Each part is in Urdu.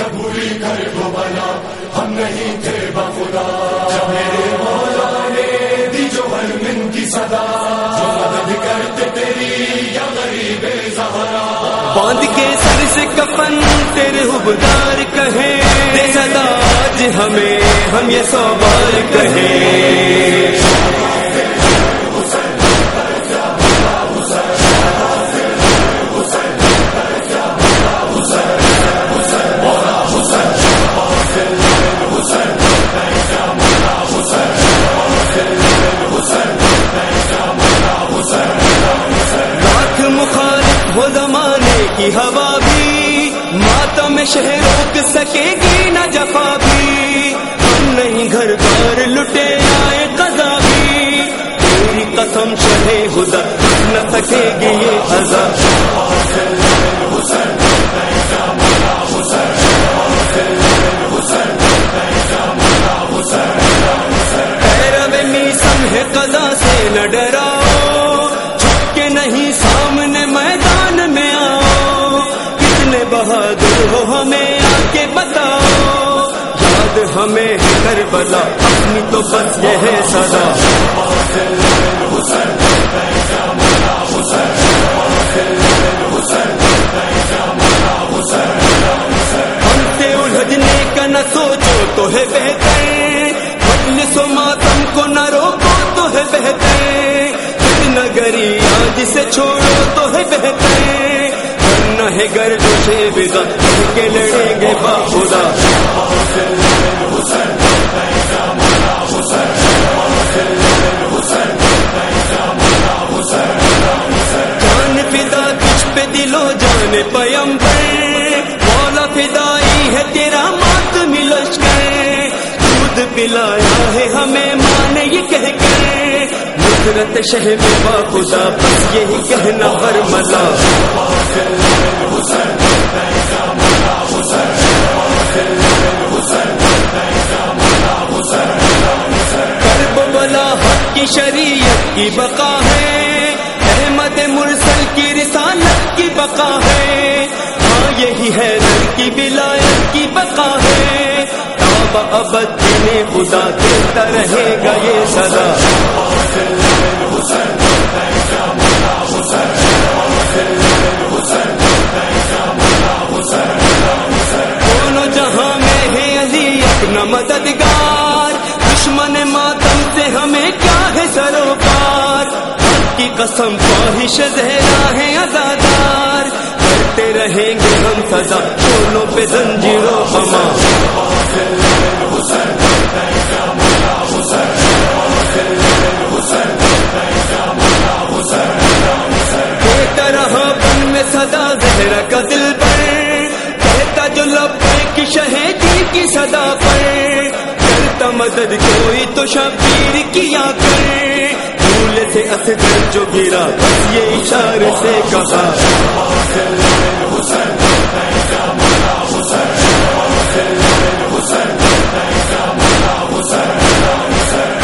جب بری گھر کو بنا، ہم نہیں تھے بخدا میرے مولا نے دی جو ہر من کی صدا، جو مدد کرتے تیری یا غریب زہرا۔ باندھ کے سر سے کفن تیرے حبدار کہیں دے صدا، آج ہمیں ہم یہ سو بار کہیں ہو زمانے کی ہوا بھی ماتم شہر روک سکے گی نہ جفا بھی۔ ہم نہیں گھر بار لٹے آئے قضا بھی۔ تیری قسم شہے خدا نہ سکے گی یہ حضا۔ قضا سے نہ ڈراؤ، چھپ کے نہیں سامنے میں میں آؤ۔ کتنے بہادر ہو ہمیں آ کے بتاؤ۔ یاد ہمیں ہے کربلا، اپنی تو بس یہ ہے سدا ہم سے الجھنے کا نہ سوچو تو ہے بہتر مجلس و ماتم کو نہ روکو تو ہے بہتر نگری آج سے چھوڑو۔ ورنہ ہے گر جو بدا کے لڑیں گے با خدا۔ جان فدا، کچھ پہ دلو جان پیم مولا فدائی ہے تیرا مات ملش کر دودھ پلایا ہے ہمیں مان یہ کہہ کر۔ شہ میں با خدا، بس یہی کہنا ہر ملا۔ کی بقا ہے۔ احمد مرسل کی رسالت کی بقا ہے۔ ہاں یہی ہے در کی ولایت کی بقا ہے۔ تاب ابد دین خدا دیتا رہے گا، یہ قسم، خواہش زہرا ہے ازادار کرتے رہیں گے ہم سزا چولوں پہ زنجیروں ہما دیتا بن میں صدا زہرا کا دل پر۔ کہتا جو لب کی شہیدی کی صدا پر۔ کرتا مدد کوئی تو شبیر کیا کر سے جو گرا، بس یہ اشارے سے کہا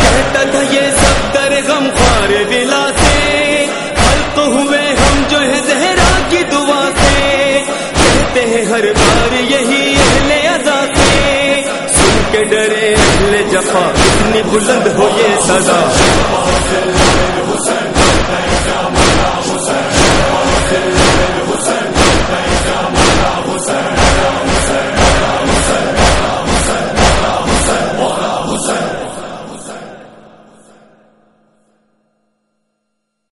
کہتا تھا یہ سب در غم خوار سے۔ حلق ہوئے ہم جو ہے زہرا کی دعا سے۔ کہتے ہیں ہر بار یہی اہل ازا سے۔ سن کے ڈرے جفا اتنی بلند ہو یہ سزا۔